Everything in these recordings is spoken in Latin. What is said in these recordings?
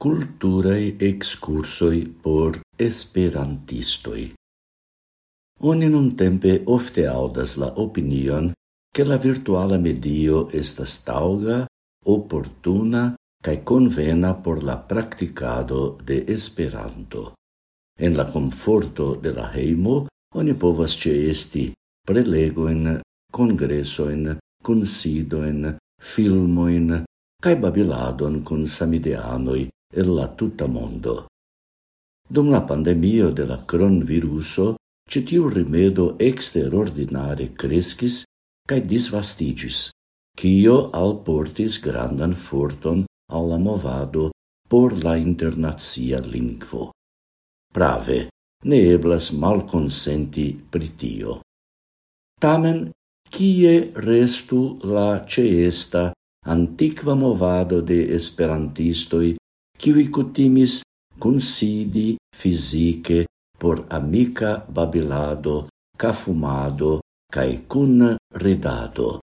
culturae excursoi por esperantistoi. Oni nun tempe ofte audas la opinion che la virtuala medio estas tauga, opportuna cae convena por la practicado de Esperanto. En la conforto de la heimo oni povas ceesti prelegoin, congressoin, considoin, filmoin, cae babiladon con samideanoi el la tuta mondo. Dum la pandemio de la cronviruso, citiu rimedo exterordinare crescis cae disvastigis, cio alportis grandan forton al la movado por la internazia lingvo. Prave, ne eblas malconsenti pritio. Tamen, kie restu la ceesta antiqua movado de esperantistoi qui cutimis considi fisice por amica babilado, cafumado, cae cun redado.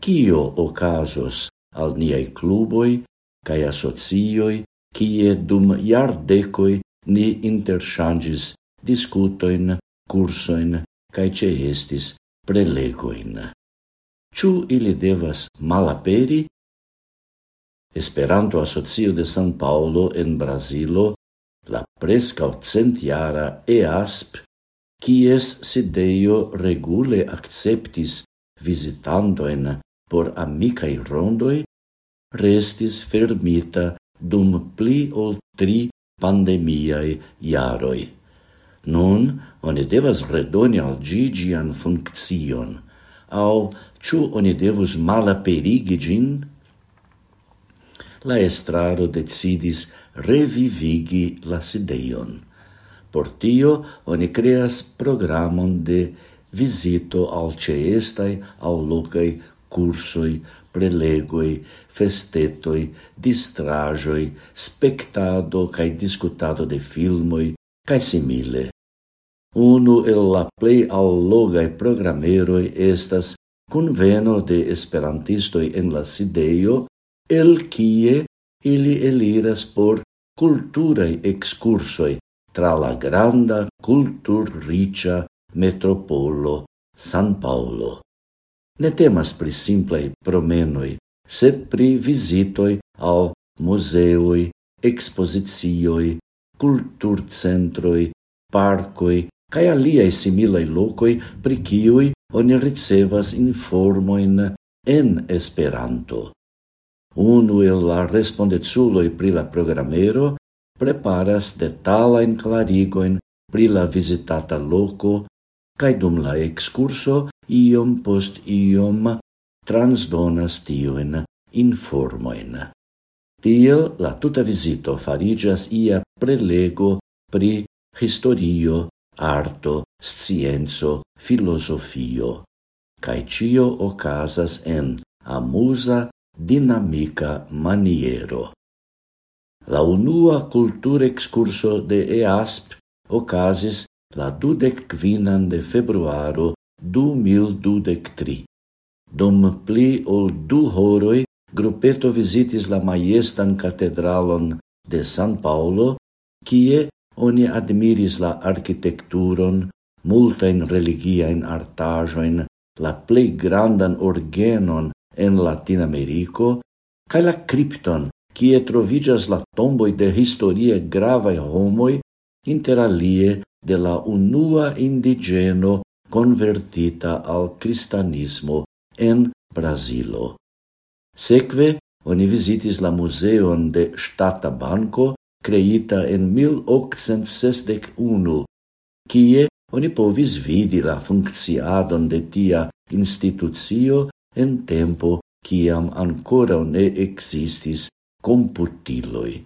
Cio ocasos al niai cluboi cae asocioi, cie dum iardecoi ni interchangis discutoin, cursoin, cae ce estis prelegoin. Ciu ili devas malaperi Esperanto Asocio de San Paulo en Brasilo, la prescau centiara EASP, quies sideio regule acceptis visitandoen por amicai rondoi, restis fermita dum pli ol tri pandemiae iaroi. Nun, oni devas redoni al gigian funccion, au ciu oni devus malaperigi gin? la estraro decidis revivigi la sideion. Por tio oni creas programon de vizito al ceestai al locai cursoi, prelegoi, festetoi, distrajoi, spectado cae discutado de filmoi, cae simile. Unu el la plei allogai programeroi estas conveno de esperantistoi en la sideio el kie ili eliras por culturae excursoi tra la granda culturricia metropolo San Paulo. Ne temas pri simplei promenoi, sed pri visitoi al museoi, expositioi, culturcentroi, parcoi, cae aliae similai locoi pri ciui oni ricevas informoin en Esperanto. Unu el la respondeculoi pri la programero preparas detalain clarigoin pri la visitata loco cae dum la excurso iom post iom transdonas tiun informoin. Tiel la tuta visito farigas ia prelego pri historio, arto, scienzo, filosofio, cae cio ocasas en amusa dinamica maniero. La unua cultur excurso de EASP ocasis la dudec quinan de februaro du mil dudec tri. Dum pli ol du horoi grupeto visitis la maiestan catedralon de San Paulo, kie oni admiris la architecturon, multain religiaen artajoin, la plei grandan organon en Latin Americo, cae la cripton, cie trovigas la tomboi de historie gravae homoi, interalie de la unua indigeno convertita al cristianismo en Brasilo. Seque, oni visitis la museon de Stata Banco, creita en 1861, kie oni povis vidi la funcciadon de tia institucio en tempo ciam ancora ne existis computiloi.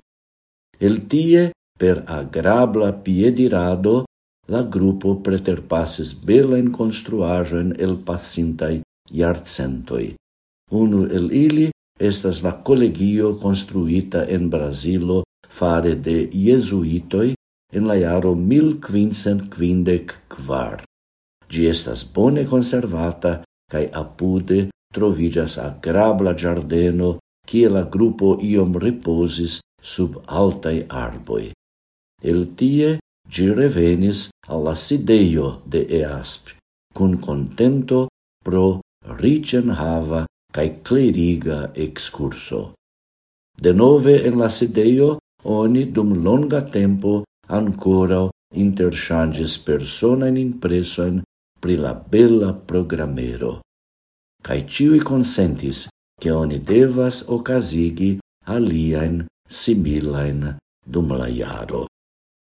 El tie, per agrabla piedirado, la gruppo preterpasses belen construagen el passintai iarcentoi. Unu el ili estas la collegio construita en Brasilo fare de jesuitoi en la jaro 1554. Gi estas bone conservata cae apude trovigas agrabla giardeno kie la gruppo iom riposis sub altai arboi. El tie gi revenis alla sideio de EASP, cun contento pro ricenhava cae cleriga excurso. De nove en la sideio, oni dum longa tempo ancora interchanges persona in impresojn pri la bella programero cae ciui consentis che oni devas ocasigi aliaen similaen dum la iaro.